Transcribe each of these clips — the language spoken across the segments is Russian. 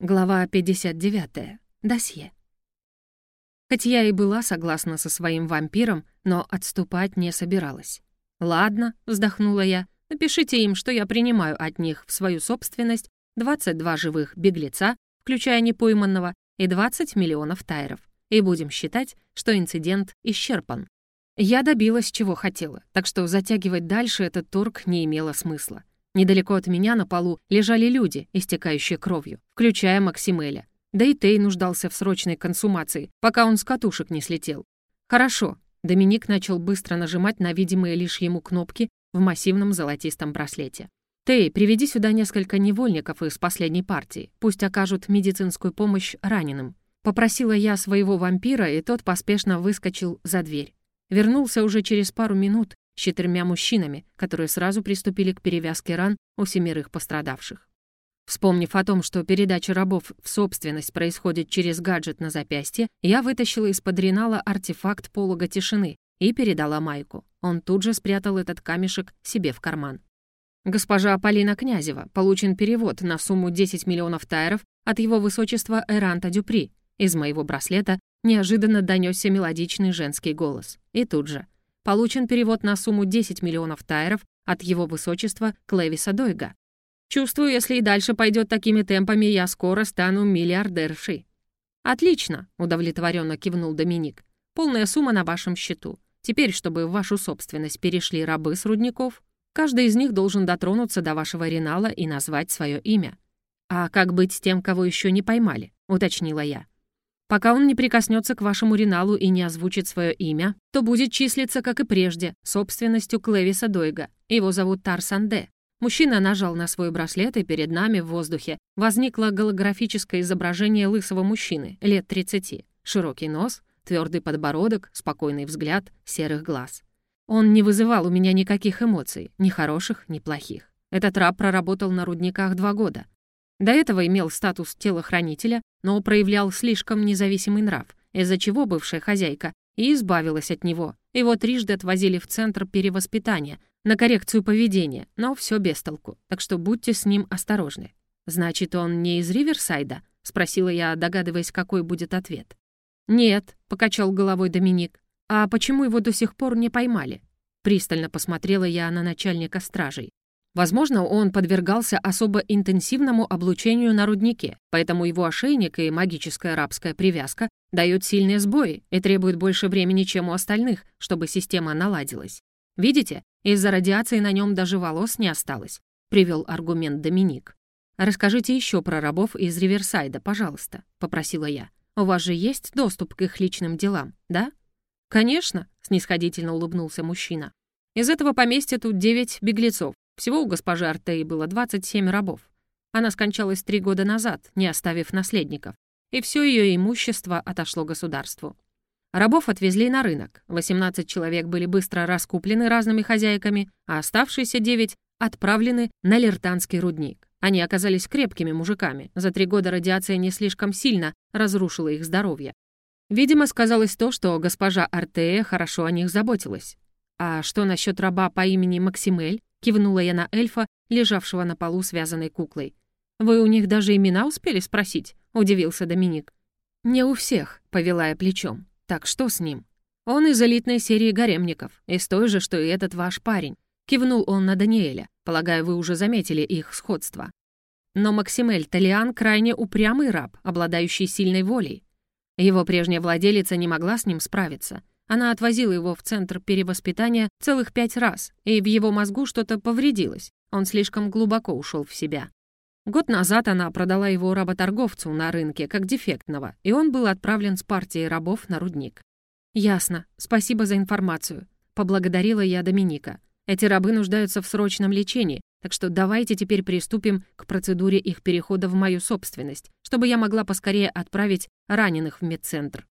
Глава 59. Досье. Хоть я и была согласна со своим вампиром, но отступать не собиралась. «Ладно», — вздохнула я, — «напишите им, что я принимаю от них в свою собственность 22 живых беглеца, включая непойманного, и 20 миллионов тайров. И будем считать, что инцидент исчерпан». Я добилась, чего хотела, так что затягивать дальше этот торг не имело смысла. Недалеко от меня на полу лежали люди, истекающие кровью, включая Максимеля. Да и Тей нуждался в срочной консумации, пока он с катушек не слетел. «Хорошо». Доминик начал быстро нажимать на видимые лишь ему кнопки в массивном золотистом браслете. «Тей, приведи сюда несколько невольников из последней партии. Пусть окажут медицинскую помощь раненым». Попросила я своего вампира, и тот поспешно выскочил за дверь. Вернулся уже через пару минут с четырьмя мужчинами, которые сразу приступили к перевязке ран у семерых пострадавших. Вспомнив о том, что передача рабов в собственность происходит через гаджет на запястье, я вытащила из-под ренала артефакт полога тишины и передала Майку. Он тут же спрятал этот камешек себе в карман. Госпожа Полина Князева, получен перевод на сумму 10 миллионов тайров от его высочества Эранта Дюпри. Из моего браслета неожиданно донесся мелодичный женский голос. И тут же — Получен перевод на сумму 10 миллионов тайров от его высочества Клевиса Дойга. Чувствую, если и дальше пойдет такими темпами, я скоро стану миллиардершей. «Отлично», — удовлетворенно кивнул Доминик. «Полная сумма на вашем счету. Теперь, чтобы в вашу собственность перешли рабы с рудников, каждый из них должен дотронуться до вашего ренала и назвать свое имя. А как быть с тем, кого еще не поймали?» — уточнила я. Пока он не прикоснется к вашему Риналу и не озвучит свое имя, то будет числиться, как и прежде, собственностью Клевиса Дойга. Его зовут Тарсанде. Мужчина нажал на свой браслет, и перед нами в воздухе возникло голографическое изображение лысого мужчины, лет 30. Широкий нос, твердый подбородок, спокойный взгляд, серых глаз. Он не вызывал у меня никаких эмоций, ни хороших, ни плохих. Этот раб проработал на рудниках два года. До этого имел статус телохранителя, но проявлял слишком независимый нрав, из-за чего бывшая хозяйка и избавилась от него. Его трижды отвозили в центр перевоспитания, на коррекцию поведения, но все без толку, так что будьте с ним осторожны. «Значит, он не из Риверсайда?» — спросила я, догадываясь, какой будет ответ. «Нет», — покачал головой Доминик. «А почему его до сих пор не поймали?» Пристально посмотрела я на начальника стражей. Возможно, он подвергался особо интенсивному облучению на руднике, поэтому его ошейник и магическая рабская привязка дают сильные сбои и требуют больше времени, чем у остальных, чтобы система наладилась. Видите, из-за радиации на нем даже волос не осталось, привел аргумент Доминик. «Расскажите еще про рабов из Риверсайда, пожалуйста», — попросила я. «У вас же есть доступ к их личным делам, да?» «Конечно», — снисходительно улыбнулся мужчина. «Из этого поместья тут девять беглецов, всего у госпожи Артеи было 27 рабов. Она скончалась три года назад, не оставив наследников, и все ее имущество отошло государству. Рабов отвезли на рынок, 18 человек были быстро раскуплены разными хозяйками, а оставшиеся 9 отправлены на Лертанский рудник. Они оказались крепкими мужиками, за три года радиация не слишком сильно разрушила их здоровье. Видимо, сказалось то, что госпожа Артея хорошо о них заботилась. А что насчет раба по имени Максимель? Кивнула я на эльфа, лежавшего на полу связанной куклой. «Вы у них даже имена успели спросить?» — удивился Доминик. «Не у всех», — повела я плечом. «Так что с ним?» «Он из элитной серии гаремников, из той же, что и этот ваш парень». Кивнул он на Даниэля. Полагаю, вы уже заметили их сходство. Но Максимель Талиан крайне упрямый раб, обладающий сильной волей. Его прежняя владелица не могла с ним справиться. Она отвозила его в центр перевоспитания целых пять раз, и в его мозгу что-то повредилось. Он слишком глубоко ушел в себя. Год назад она продала его работорговцу на рынке как дефектного, и он был отправлен с партией рабов на рудник. «Ясно. Спасибо за информацию», — поблагодарила я Доминика. «Эти рабы нуждаются в срочном лечении, так что давайте теперь приступим к процедуре их перехода в мою собственность, чтобы я могла поскорее отправить раненых в медцентр».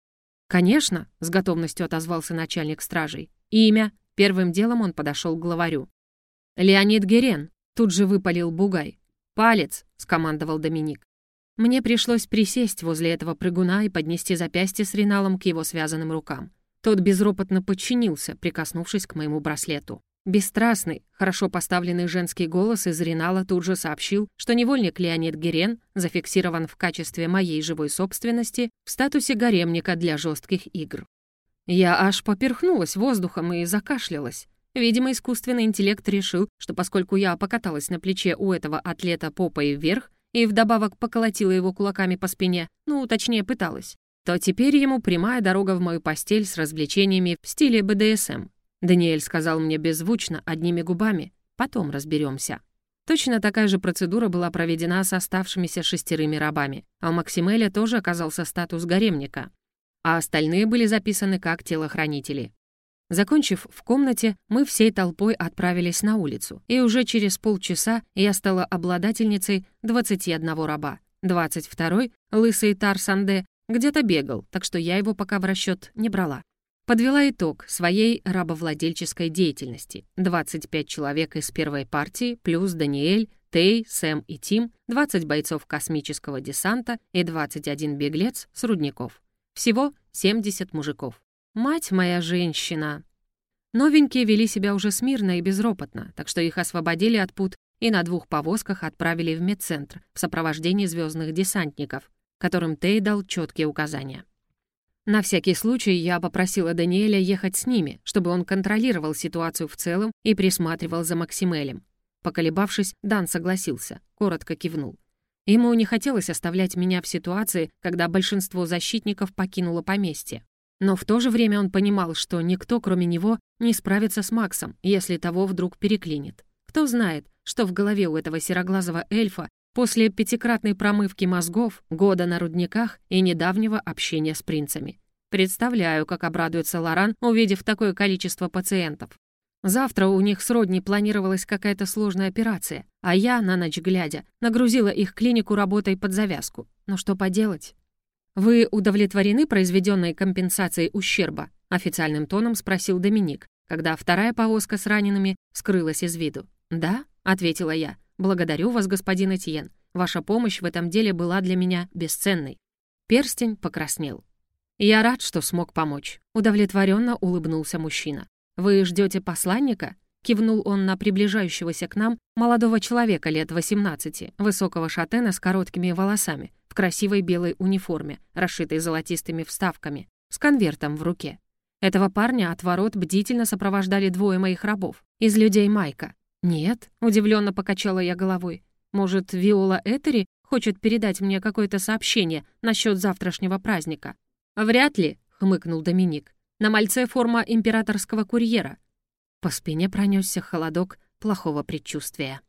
«Конечно», — с готовностью отозвался начальник стражей. «Имя?» — первым делом он подошел к главарю. «Леонид Герен», — тут же выпалил Бугай. «Палец», — скомандовал Доминик. Мне пришлось присесть возле этого прыгуна и поднести запястье с Риналом к его связанным рукам. Тот безропотно подчинился, прикоснувшись к моему браслету. Бесстрастный, хорошо поставленный женский голос из Ренала тут же сообщил, что невольник Леонид Герен зафиксирован в качестве моей живой собственности в статусе гаремника для жестких игр. Я аж поперхнулась воздухом и закашлялась. Видимо, искусственный интеллект решил, что поскольку я покаталась на плече у этого атлета попой вверх и вдобавок поколотила его кулаками по спине, ну, точнее, пыталась, то теперь ему прямая дорога в мою постель с развлечениями в стиле БДСМ. Даниэль сказал мне беззвучно, одними губами. Потом разберемся. Точно такая же процедура была проведена с оставшимися шестерыми рабами, а у Максимеля тоже оказался статус гаремника, а остальные были записаны как телохранители. Закончив в комнате, мы всей толпой отправились на улицу, и уже через полчаса я стала обладательницей 21 раба. 22-й, лысый Тарсанде, где-то бегал, так что я его пока в расчет не брала. Подвела итог своей рабовладельческой деятельности. 25 человек из первой партии, плюс Даниэль, Тей, Сэм и Тим, 20 бойцов космического десанта и 21 беглец с рудников. Всего 70 мужиков. Мать моя женщина! Новенькие вели себя уже смирно и безропотно, так что их освободили от пут и на двух повозках отправили в медцентр в сопровождении звездных десантников, которым Тей дал четкие указания. На всякий случай я попросила Даниэля ехать с ними, чтобы он контролировал ситуацию в целом и присматривал за Максимелем. Поколебавшись, Дан согласился, коротко кивнул. Ему не хотелось оставлять меня в ситуации, когда большинство защитников покинуло поместье. Но в то же время он понимал, что никто, кроме него, не справится с Максом, если того вдруг переклинит. Кто знает, что в голове у этого сероглазого эльфа После пятикратной промывки мозгов, года на рудниках и недавнего общения с принцами. Представляю, как обрадуется Лоран, увидев такое количество пациентов. Завтра у них сродни планировалась какая-то сложная операция, а я, на ночь глядя, нагрузила их клинику работой под завязку. Но что поделать? «Вы удовлетворены произведенной компенсацией ущерба?» — официальным тоном спросил Доминик, когда вторая повозка с ранеными скрылась из виду. «Да», — ответила я, «Благодарю вас, господин Этьен. Ваша помощь в этом деле была для меня бесценной». Перстень покраснел. «Я рад, что смог помочь», — удовлетворенно улыбнулся мужчина. «Вы ждете посланника?» — кивнул он на приближающегося к нам молодого человека лет 18, высокого шатена с короткими волосами, в красивой белой униформе, расшитой золотистыми вставками, с конвертом в руке. Этого парня от ворот бдительно сопровождали двое моих рабов, из людей Майка. «Нет», — удивленно покачала я головой. «Может, Виола Этери хочет передать мне какое-то сообщение насчет завтрашнего праздника?» «Вряд ли», — хмыкнул Доминик. «На мальце форма императорского курьера». По спине пронесся холодок плохого предчувствия.